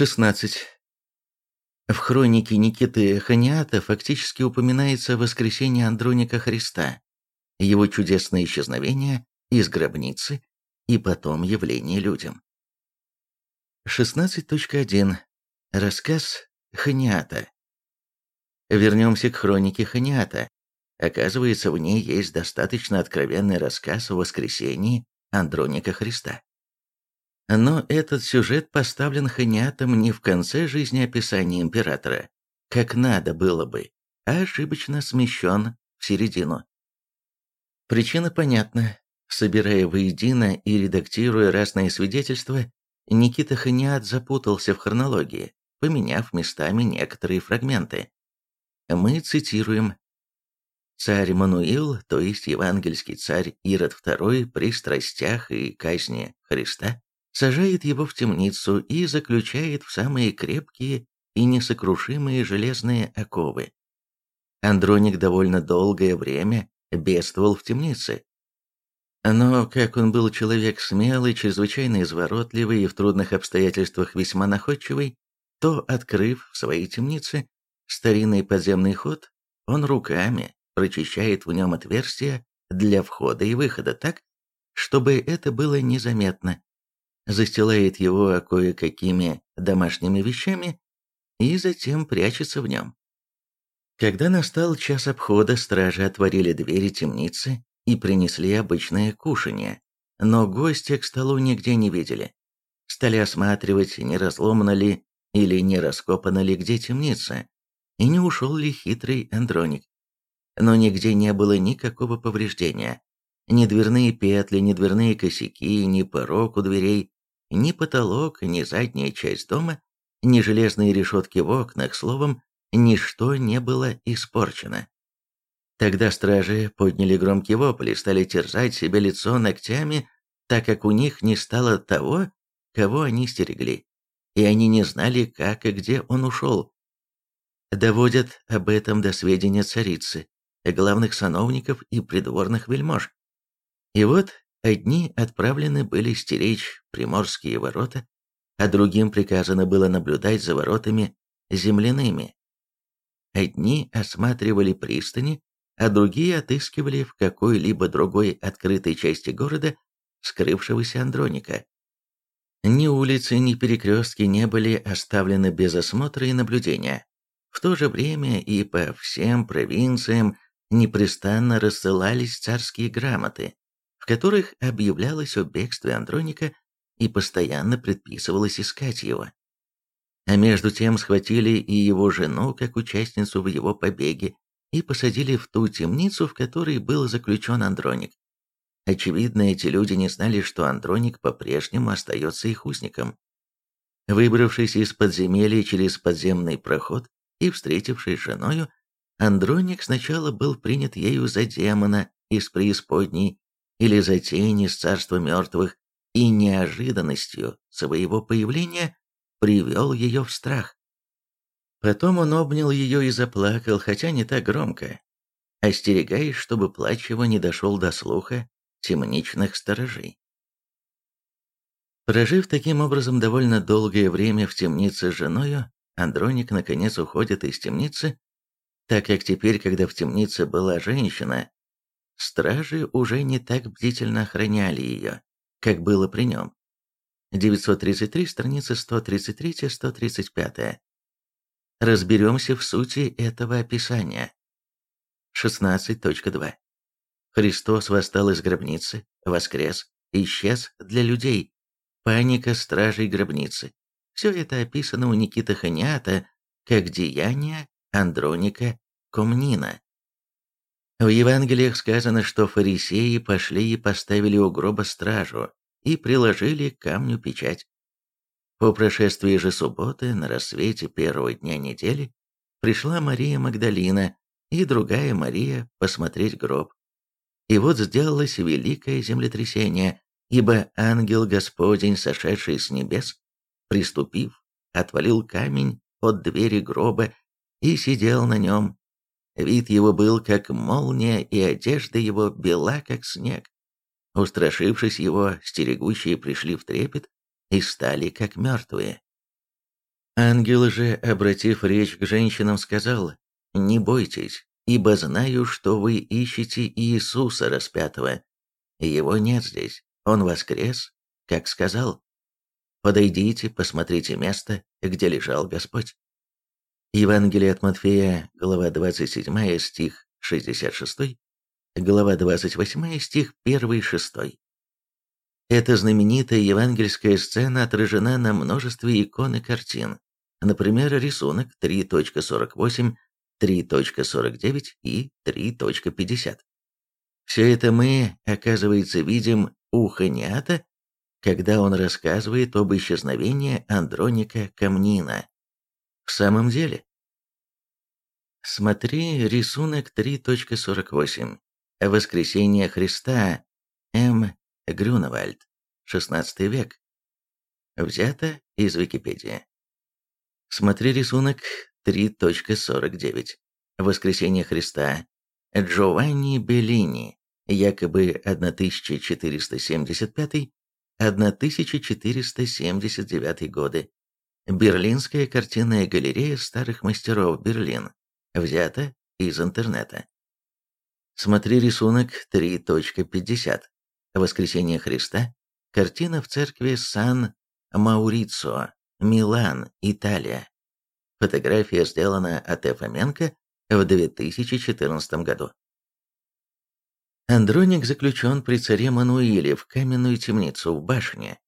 16. В хронике Никиты Ханиата фактически упоминается воскресение Андроника Христа, его чудесное исчезновение из гробницы и потом явление людям. 16.1. Рассказ Ханиата. Вернемся к хронике Ханиата. Оказывается, в ней есть достаточно откровенный рассказ о воскресении Андроника Христа. Но этот сюжет поставлен Ханиатом не в конце жизнеописания императора, как надо было бы, а ошибочно смещен в середину. Причина понятна. Собирая воедино и редактируя разные свидетельства, Никита Ханиат запутался в хронологии, поменяв местами некоторые фрагменты. Мы цитируем Царь Мануил, то есть евангельский царь Ирод II при страстях и казни Христа, сажает его в темницу и заключает в самые крепкие и несокрушимые железные оковы. Андроник довольно долгое время бедствовал в темнице. Но, как он был человек смелый, чрезвычайно изворотливый и в трудных обстоятельствах весьма находчивый, то, открыв в своей темнице старинный подземный ход, он руками прочищает в нем отверстия для входа и выхода так, чтобы это было незаметно, застилает его кое-какими домашними вещами и затем прячется в нем. Когда настал час обхода, стражи отворили двери темницы и принесли обычное кушанье, но гостя к столу нигде не видели. Стали осматривать, не разломана ли или не раскопана ли где темница, и не ушел ли хитрый Андроник. Но нигде не было никакого повреждения. Ни дверные петли, ни дверные косяки, ни порог у дверей, ни потолок, ни задняя часть дома, ни железные решетки в окнах, словом, ничто не было испорчено. Тогда стражи подняли громкий вопль и стали терзать себе лицо ногтями, так как у них не стало того, кого они стерегли, и они не знали, как и где он ушел. Доводят об этом до сведения царицы, главных сановников и придворных вельмож. И вот Одни отправлены были стеречь приморские ворота, а другим приказано было наблюдать за воротами земляными. Одни осматривали пристани, а другие отыскивали в какой-либо другой открытой части города скрывшегося Андроника. Ни улицы, ни перекрестки не были оставлены без осмотра и наблюдения. В то же время и по всем провинциям непрестанно рассылались царские грамоты, которых объявлялось о бегстве Андроника и постоянно предписывалось искать его. А между тем схватили и его жену как участницу в его побеге и посадили в ту темницу, в которой был заключен Андроник. Очевидно, эти люди не знали, что Андроник по-прежнему остается их узником. Выбравшись из подземелья через подземный проход и встретившись с женою, Андроник сначала был принят ею за демона из преисподней или за тень из царства мертвых, и неожиданностью своего появления привел ее в страх. Потом он обнял ее и заплакал, хотя не так громко, остерегаясь, чтобы плач его не дошел до слуха темничных сторожей. Прожив таким образом довольно долгое время в темнице с женою, Андроник наконец уходит из темницы, так как теперь, когда в темнице была женщина, Стражи уже не так бдительно охраняли ее, как было при нем. 933, страница 133-135. Разберемся в сути этого описания. 16.2. Христос восстал из гробницы, воскрес, исчез для людей. Паника стражей гробницы. Все это описано у Никиты Ханиата как деяние Андроника Комнина. В Евангелиях сказано, что фарисеи пошли и поставили у гроба стражу и приложили к камню печать. По прошествии же субботы, на рассвете первого дня недели, пришла Мария Магдалина и другая Мария посмотреть гроб. И вот сделалось великое землетрясение, ибо ангел Господень, сошедший с небес, приступив, отвалил камень от двери гроба и сидел на нем, Вид его был как молния, и одежда его бела, как снег. Устрашившись его, стерегущие пришли в трепет и стали как мертвые. Ангел же, обратив речь к женщинам, сказал, «Не бойтесь, ибо знаю, что вы ищете Иисуса распятого. Его нет здесь, Он воскрес, как сказал. Подойдите, посмотрите место, где лежал Господь». Евангелие от Матфея, глава 27, стих 66, глава 28, стих 1-6. Эта знаменитая евангельская сцена отражена на множестве икон и картин, например, рисунок 3.48, 3.49 и 3.50. Все это мы, оказывается, видим у Ханиата, когда он рассказывает об исчезновении Андроника Камнина. В самом деле, смотри рисунок 3.48. Воскресение Христа М. Грюневальд, 16 век. Взято из Википедии. Смотри рисунок 3.49. Воскресение Христа. Джованни Беллини, якобы 1475-1479 годы. Берлинская картинная галерея старых мастеров Берлин. Взято из интернета. Смотри рисунок 3.50. Воскресение Христа, картина в церкви Сан-Маурицо, Милан, Италия. Фотография сделана от Фоменко в 2014 году. Андроник заключен при царе Мануиле в каменную темницу в башне.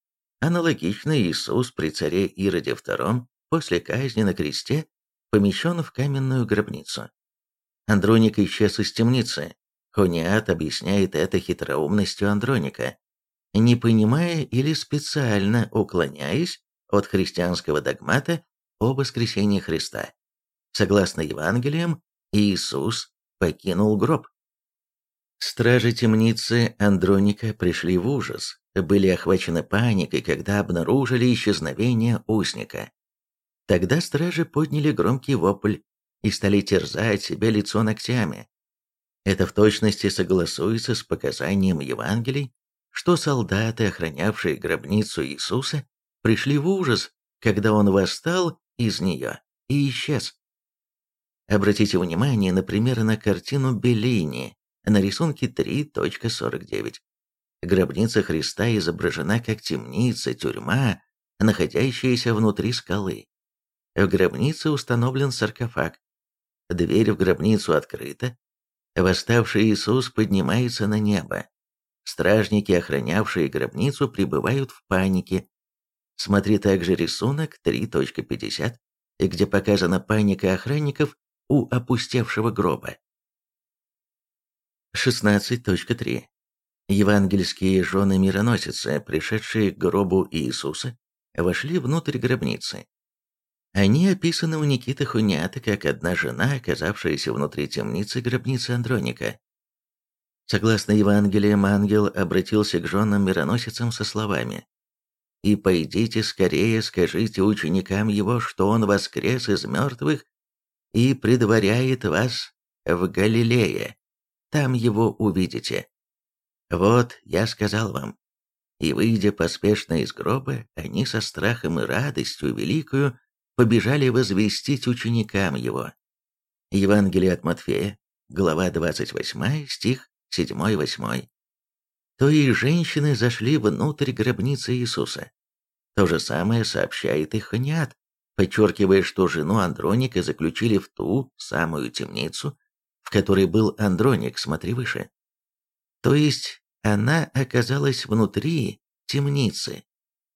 Аналогично Иисус при царе Ироде II после казни на кресте помещен в каменную гробницу. Андроник исчез из темницы, Хониат объясняет это хитроумностью Андроника, не понимая или специально уклоняясь от христианского догмата о воскресении Христа. Согласно Евангелиям, Иисус покинул гроб. Стражи темницы Андроника пришли в ужас, были охвачены паникой, когда обнаружили исчезновение узника. Тогда стражи подняли громкий вопль и стали терзать себе лицо ногтями. Это в точности согласуется с показанием Евангелий, что солдаты, охранявшие гробницу Иисуса, пришли в ужас, когда он восстал из нее и исчез. Обратите внимание, например, на картину Беллини на рисунке 3.49. Гробница Христа изображена как темница, тюрьма, находящаяся внутри скалы. В гробнице установлен саркофаг. Дверь в гробницу открыта, Восставший Иисус поднимается на небо. Стражники, охранявшие гробницу, пребывают в панике. Смотри также рисунок 3.50, где показана паника охранников у опустевшего гроба. 16.3. Евангельские жены мироносицы, пришедшие к гробу Иисуса, вошли внутрь гробницы. Они описаны у Никиты Хунята как одна жена, оказавшаяся внутри темницы гробницы Андроника. Согласно Евангелиям, ангел обратился к женам-мироносицам со словами «И пойдите скорее, скажите ученикам его, что он воскрес из мертвых и предваряет вас в Галилее, там его увидите. Вот я сказал вам». И выйдя поспешно из гроба, они со страхом и радостью великую побежали возвестить ученикам его. Евангелие от Матфея, глава 28, стих 7-8. То и женщины зашли внутрь гробницы Иисуса. То же самое сообщает и Ханиат, подчеркивая, что жену Андроника заключили в ту самую темницу, в которой был Андроник, смотри выше. То есть она оказалась внутри темницы.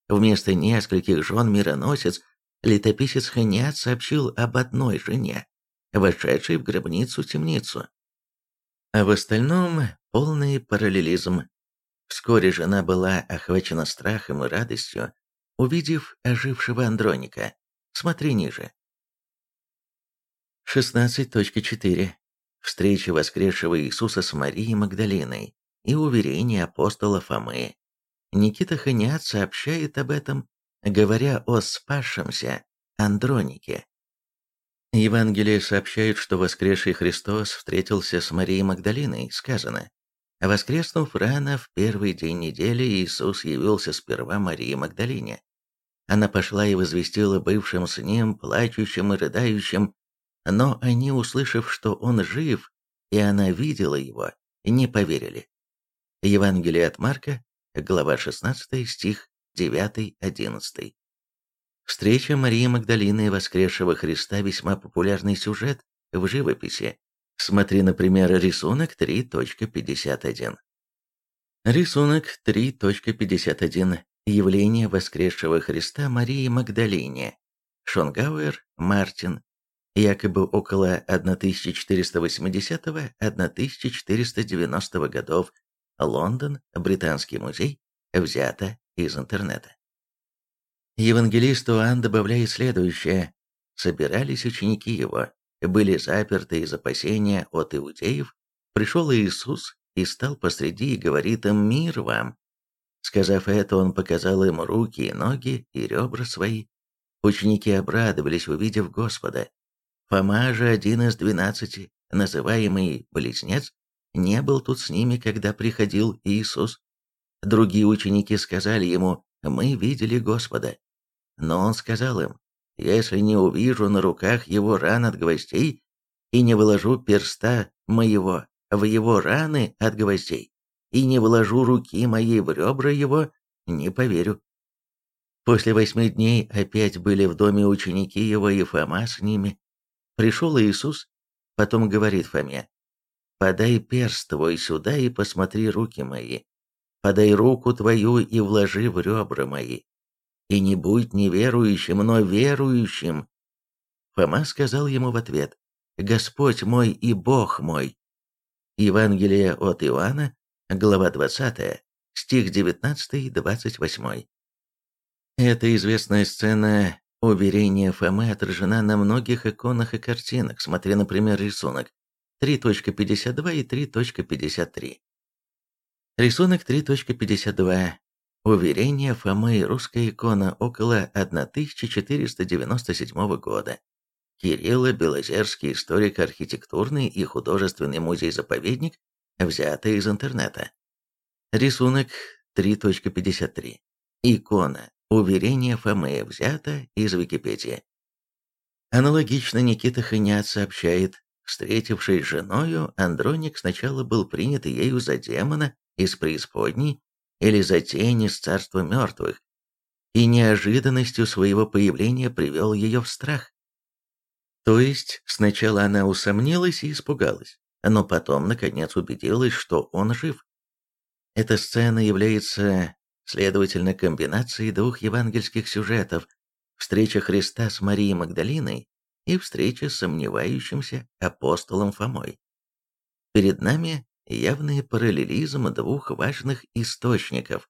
Вместо нескольких жен мироносец летописец Ханиат сообщил об одной жене, вошедшей в гробницу-темницу. А в остальном полный параллелизм. Вскоре жена была охвачена страхом и радостью, увидев ожившего Андроника. Смотри ниже. 16.4. Встреча воскресшего Иисуса с Марией Магдалиной и уверение апостола Фомы. Никита Ханиат сообщает об этом говоря о спасшемся Андронике. Евангелие сообщает, что воскресший Христос встретился с Марией Магдалиной, сказано. Воскреснув рано в первый день недели, Иисус явился сперва Марии Магдалине. Она пошла и возвестила бывшим с ним, плачущим и рыдающим, но они, услышав, что он жив, и она видела его, не поверили. Евангелие от Марка, глава 16, стих 9-11. Встреча Марии Магдалины и воскресшего Христа весьма популярный сюжет в живописи. Смотри, например, рисунок 3.51. Рисунок 3.51. Явление воскресшего Христа Марии Магдалине. Шонгауэр, Мартин. Якобы около 1480-1490 годов. Лондон, Британский музей. Взято из интернета. Евангелист Иоанн добавляет следующее. Собирались ученики его, были заперты из опасения от иудеев, пришел Иисус и стал посреди и говорит им «Мир вам!». Сказав это, он показал им руки и ноги и ребра свои. Ученики обрадовались, увидев Господа. Фома же, один из двенадцати, называемый Близнец, не был тут с ними, когда приходил Иисус. Другие ученики сказали ему «Мы видели Господа». Но он сказал им, «Если не увижу на руках его ран от гвоздей и не выложу перста моего в его раны от гвоздей и не вложу руки моей в ребра его, не поверю». После восьми дней опять были в доме ученики его и Фома с ними. Пришел Иисус, потом говорит Фоме, «Подай перст твой сюда и посмотри руки мои, подай руку твою и вложи в ребра мои, и не будь неверующим, но верующим». Фома сказал ему в ответ, «Господь мой и Бог мой». Евангелие от Иоанна, глава 20, стих 19-28. Эта известная сцена уверения Фомы отражена на многих иконах и картинах, смотри, например, рисунок 3.52 и 3.53. Рисунок 3.52. Уверение Фомы, русская икона, около 1497 года. Кирилла Белозерский, историк архитектурный и художественный музей-заповедник, взято из интернета. Рисунок 3.53. Икона. Уверение Фомы взято из Википедии. Аналогично Никита Ханят сообщает, встретившись с женою, Андроник сначала был принят ею за демона из преисподней или за тень из царства мертвых, и неожиданностью своего появления привел ее в страх. То есть сначала она усомнилась и испугалась, но потом, наконец, убедилась, что он жив. Эта сцена является, следовательно, комбинацией двух евангельских сюжетов встреча Христа с Марией Магдалиной и встреча с сомневающимся апостолом Фомой. Перед нами явный параллелизм двух важных источников